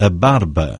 A barber.